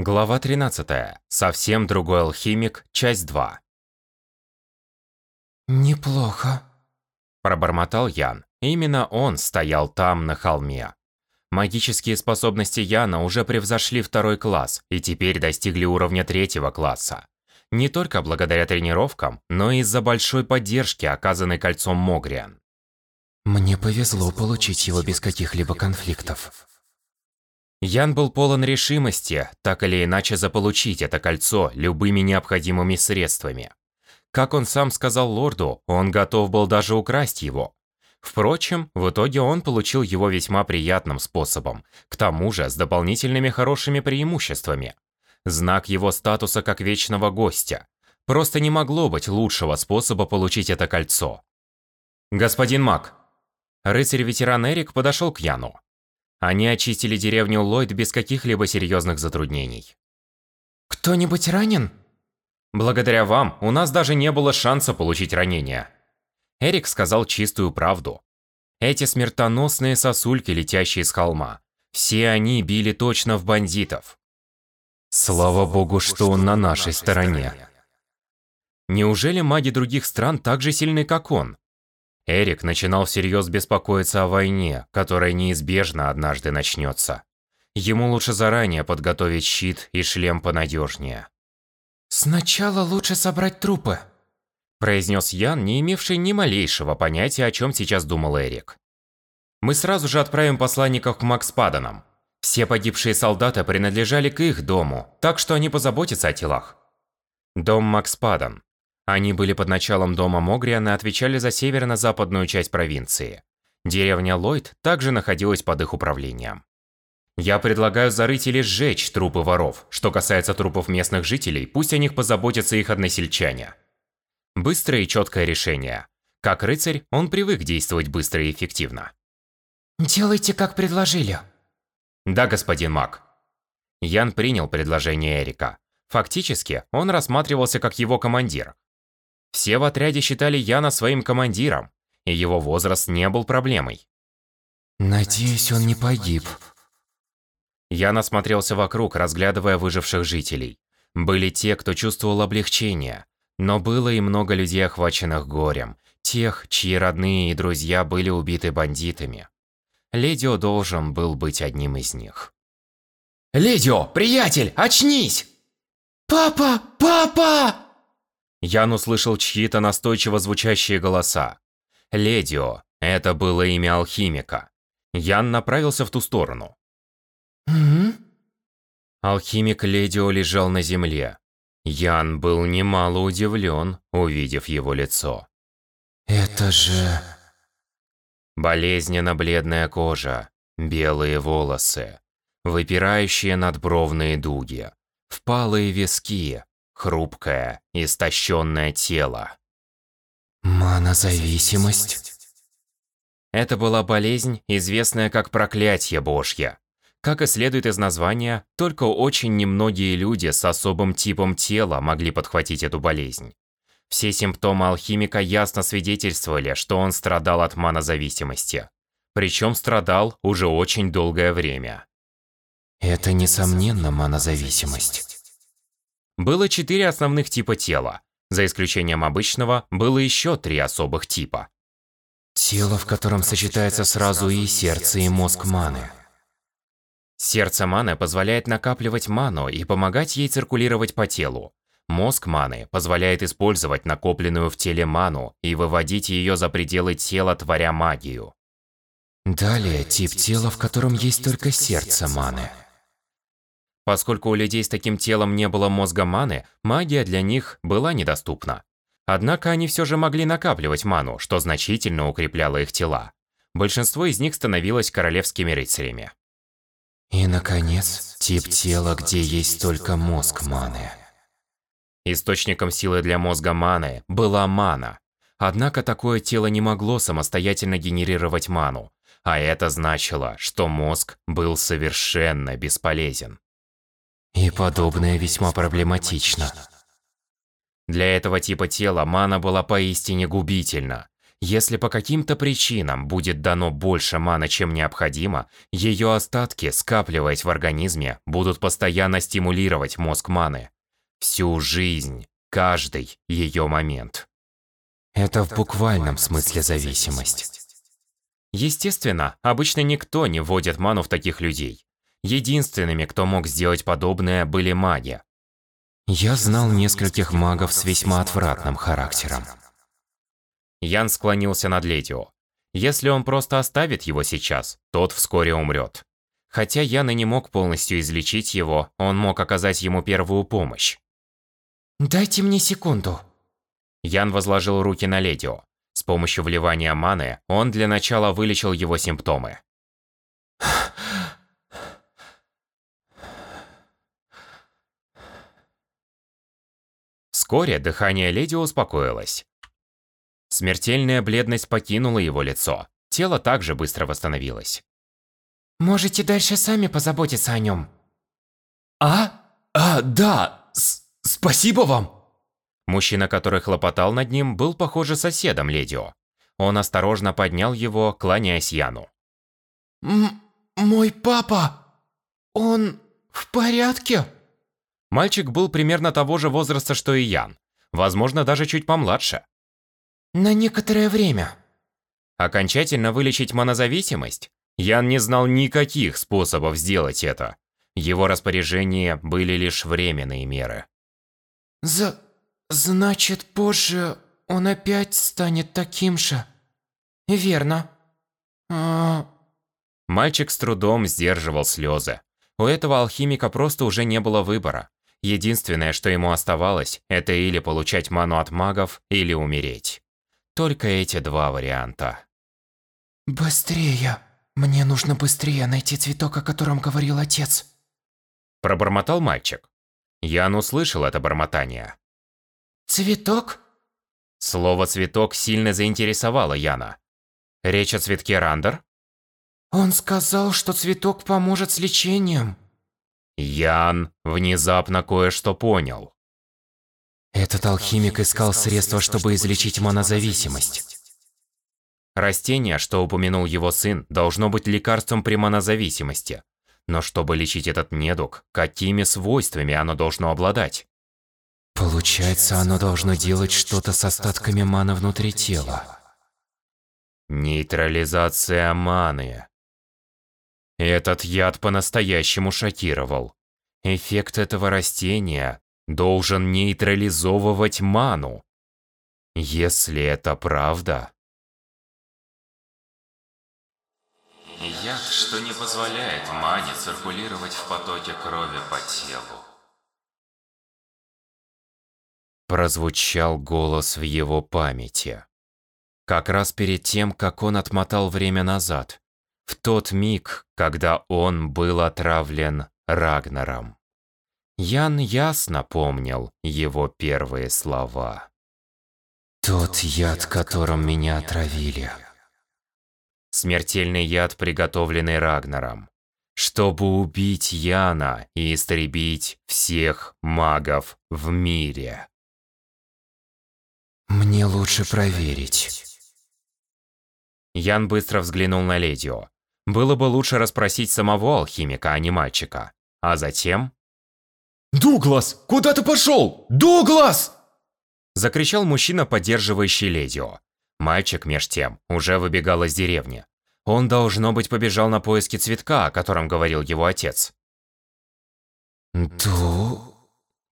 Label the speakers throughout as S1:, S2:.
S1: Глава 13. Совсем другой алхимик. Часть 2.
S2: «Неплохо», –
S1: пробормотал Ян. Именно он стоял там, на холме. Магические способности Яна уже превзошли второй класс и теперь достигли уровня третьего класса. Не только благодаря тренировкам, но и из-за большой поддержки, оказанной кольцом Могриан.
S2: «Мне повезло получить его без каких-либо конфликтов».
S1: Ян был полон решимости, так или иначе заполучить это кольцо любыми необходимыми средствами. Как он сам сказал лорду, он готов был даже украсть его. Впрочем, в итоге он получил его весьма приятным способом, к тому же с дополнительными хорошими преимуществами. Знак его статуса как вечного гостя. Просто не могло быть лучшего способа получить это кольцо. «Господин Мак!» Рыцарь-ветеран Эрик подошел к Яну. Они очистили деревню Ллойд без каких-либо серьезных затруднений.
S2: «Кто-нибудь ранен?»
S1: «Благодаря вам у нас даже не было шанса получить ранение». Эрик сказал чистую правду. Эти смертоносные сосульки, летящие с холма, все они били точно в бандитов.
S2: Слава богу, что он на нашей стороне.
S1: Неужели маги других стран так же сильны, как он? Эрик начинал всерьез беспокоиться о войне, которая неизбежно однажды начнется. Ему лучше заранее подготовить щит и шлем понадежнее.
S2: «Сначала лучше собрать трупы», –
S1: произнес Ян, не имевший ни малейшего понятия, о чем сейчас думал Эрик. «Мы сразу же отправим посланников к Макспаданам. Все погибшие солдаты принадлежали к их дому, так что они позаботятся о телах». Дом Макспадан они были под началом дома Могриан и отвечали за северно-западную часть провинции. Деревня Ллойд также находилась под их управлением. Я предлагаю зарыть или сжечь трупы воров. Что касается трупов местных жителей, пусть о них позаботятся их односельчане. Быстрое и четкое решение. Как рыцарь, он привык действовать быстро и эффективно.
S2: «Делайте, как предложили».
S1: «Да, господин Мак». Ян принял предложение Эрика. Фактически, он рассматривался как его командир, все в отряде считали Яна своим командиром, и его возраст не был проблемой.
S2: «Надеюсь, он не погиб».
S1: Ян осмотрелся вокруг, разглядывая выживших жителей. Были те, кто чувствовал облегчение, но было и много людей, охваченных горем, тех, чьи родные и друзья были убиты бандитами. Ледио должен был быть одним из них.
S2: «Ледио, приятель, очнись!» «Папа! Папа!»
S1: Ян услышал чьи-то настойчиво звучащие голоса. Ледио – это было имя алхимика. Ян направился в ту сторону.
S2: «Угу».
S1: Алхимик Ледио лежал на земле. Ян был немало удивлен, увидев его лицо.
S2: «Это же...»
S1: Болезненно-бледная кожа, белые волосы, выпирающие надбровные дуги, впалые виски, хрупкое, истощенное тело.
S2: Манозависимость?
S1: Это была болезнь, известная как проклятие Божье. Как и следует из названия, только очень немногие люди с особым типом тела могли подхватить эту болезнь. Все симптомы алхимика ясно свидетельствовали, что он страдал от манозависимости. Причем страдал уже очень долгое время.
S2: Это, несомненно, манозависимость.
S1: Было четыре основных типа тела. За исключением обычного, было еще три особых типа.
S2: Тело, в котором сочетается сразу и сердце, и мозг маны.
S1: Сердце маны позволяет накапливать ману и помогать ей циркулировать по телу. Мозг маны позволяет использовать накопленную в теле ману и выводить ее за пределы тела, творя магию.
S2: Далее тип тела, в котором есть только сердце маны.
S1: Поскольку у людей с таким телом не было мозга маны, магия для них была недоступна. Однако они все же могли накапливать ману, что значительно укрепляло их тела. Большинство из них становилось королевскими рыцарями.
S2: И, наконец, тип тела, где есть только мозг маны.
S1: Источником силы для мозга маны была мана. Однако такое тело не могло самостоятельно генерировать ману, а это значило, что мозг был совершенно бесполезен.
S2: И подобное весьма проблематично.
S1: Для этого типа тела мана была поистине губительна. Если по каким-то причинам будет дано больше маны, чем необходимо, ее остатки, скапливаясь в организме, будут постоянно стимулировать мозг маны. Всю жизнь, каждый ее момент.
S2: Это в буквальном смысле зависимость.
S1: Естественно, обычно никто не вводит ману в таких людей. Единственными, кто мог сделать подобное, были маги.
S2: Я знал нескольких магов с весьма отвратным характером.
S1: Ян склонился над Ледио. Если он просто оставит его сейчас, тот вскоре умрет. Хотя Ян и не мог полностью излечить его, он мог оказать ему первую помощь.
S3: «Дайте мне секунду».
S1: Ян возложил руки на Ледио. С помощью вливания маны он для начала вылечил его симптомы. Вскоре дыхание леди успокоилось. Смертельная бледность покинула его лицо. Тело также быстро восстановилось.
S3: «Можете дальше сами позаботиться о нем».
S4: «А? А, да! С спасибо вам!»
S1: Мужчина, который хлопотал над ним, был, похоже, соседом Ледио. Он осторожно поднял его, кланяясь Яну.
S3: М «Мой папа, он в порядке?»
S1: Мальчик был примерно того же возраста, что и Ян. Возможно, даже чуть помладше.
S3: «На некоторое время».
S1: Окончательно вылечить монозависимость? Ян не знал никаких способов сделать это. Его распоряжения были лишь временные меры.
S3: «За... значит, позже он опять станет таким же?» «Верно. А...»
S1: Мальчик с трудом сдерживал слезы. У этого алхимика просто уже не было выбора. Единственное, что ему оставалось, это или получать ману от магов, или умереть. Только эти два варианта.
S3: «Быстрее! Мне нужно быстрее найти цветок, о котором говорил отец!»
S1: Пробормотал мальчик. Ян услышал это бормотание.
S3: «Цветок?»
S1: Слово «цветок» сильно заинтересовало Яна. Речь о цветке Рандер?
S3: «Он сказал, что цветок поможет с лечением».
S1: Ян внезапно кое-что понял.
S2: Этот алхимик искал средства, чтобы излечить монозависимость.
S1: Растение, что упомянул его сын, должно быть лекарством при монозависимости. Но чтобы лечить этот недуг, какими свойствами оно должно обладать?
S2: Получается, оно должно делать что-то с остатками маны внутри тела.
S1: Нейтрализация маны. Этот яд по-настоящему шокировал. Эффект этого растения должен нейтрализовывать ману. Если это правда... Яд, что не позволяет мане циркулировать в потоке крови по телу. Прозвучал голос в его памяти. Как раз перед тем, как он отмотал время назад. В тот миг, когда он был отравлен Рагнаром. Ян ясно помнил его первые слова.
S2: Тот яд, которым меня отравили.
S1: Смертельный яд, приготовленный Рагнаром. Чтобы убить Яна и истребить всех магов в мире.
S2: Мне лучше проверить.
S1: Ян быстро взглянул на Ледио. Было бы лучше расспросить самого алхимика, а не мальчика. А затем...
S4: «Дуглас, куда ты пошел? Дуглас!»
S1: Закричал мужчина, поддерживающий Ледио. Мальчик, меж тем, уже выбегал из деревни. Он, должно быть, побежал на поиски цветка, о котором говорил его отец.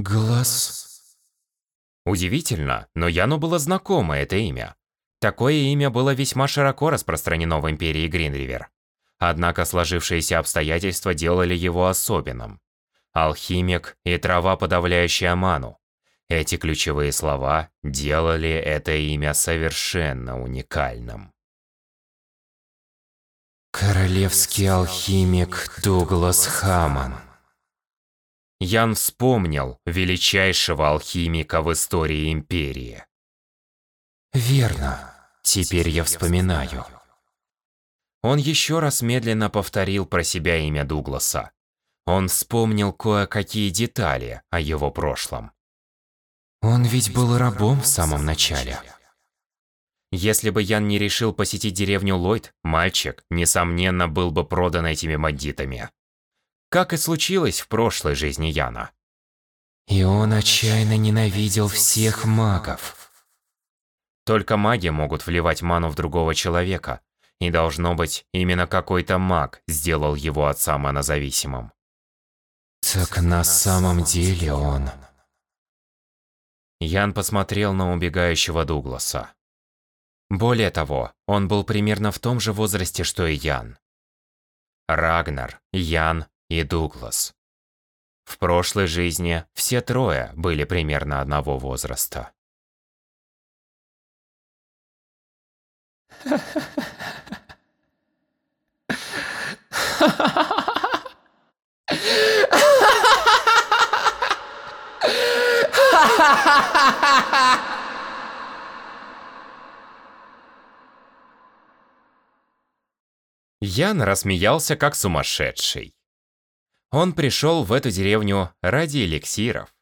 S2: Дуглас?
S1: Удивительно, но Яну было знакомо это имя. Такое имя было весьма широко распространено в Империи Гринривер. Однако сложившиеся обстоятельства делали его особенным. Алхимик и трава, подавляющая ману. Эти ключевые слова делали это имя совершенно уникальным.
S2: Королевский алхимик Дуглас Хаман.
S1: Ян вспомнил величайшего алхимика в истории Империи.
S2: Верно. Теперь я вспоминаю.
S1: Он еще раз медленно повторил про себя имя Дугласа. Он вспомнил кое-какие детали о его прошлом.
S2: Он ведь был рабом в самом начале.
S1: Если бы Ян не решил посетить деревню Ллойд, мальчик, несомненно, был бы продан этими бандитами. Как и случилось в прошлой жизни Яна.
S2: И он отчаянно ненавидел всех магов.
S1: Только маги могут вливать ману в другого человека, и должно быть, именно какой-то маг сделал его отца манозависимым.
S2: Так на самом деле он...
S1: Ян посмотрел на убегающего Дугласа. Более того, он был примерно в том же возрасте, что и Ян. Рагнар, Ян и Дуглас. В прошлой жизни все трое были примерно одного возраста. Ян рассмеялся как сумасшедший. Он пришел в эту деревню ради эликсиров,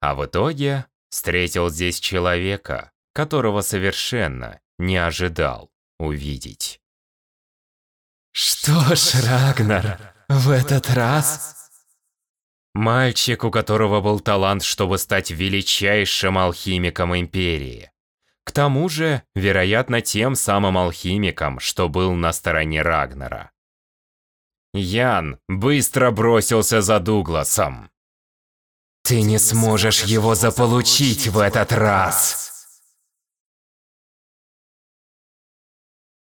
S1: а в итоге встретил здесь человека, которого совершенно не ожидал увидеть.
S2: Что ж, Рагнар, в этот раз...
S1: Мальчик, у которого был талант, чтобы стать величайшим алхимиком Империи. К тому же, вероятно, тем самым алхимиком, что был на стороне Рагнара. Ян быстро бросился за Дугласом.
S2: Ты не сможешь его заполучить в этот раз.